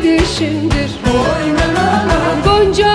edişimdir Gonca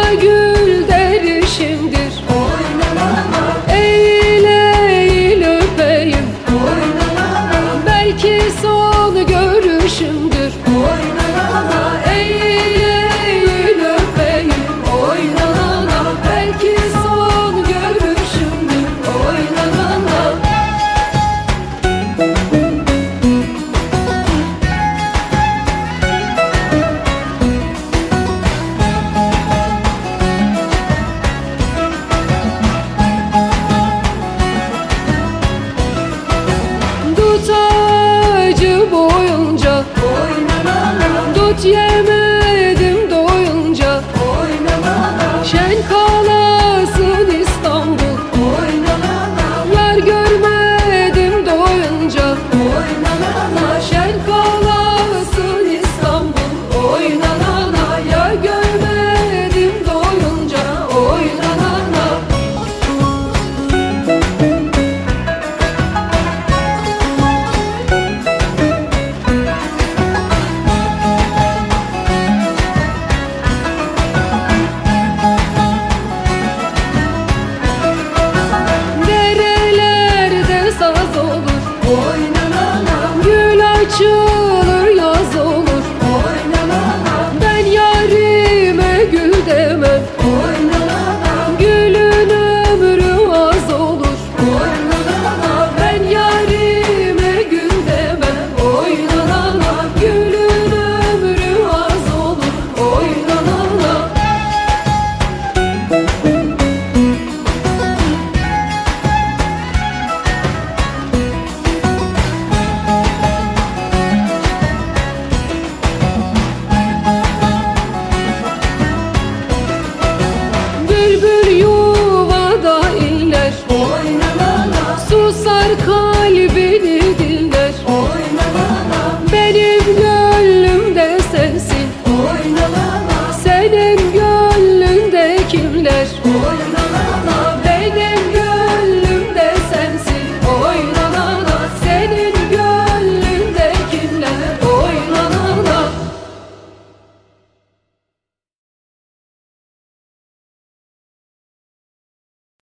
kalbini dinler. Benim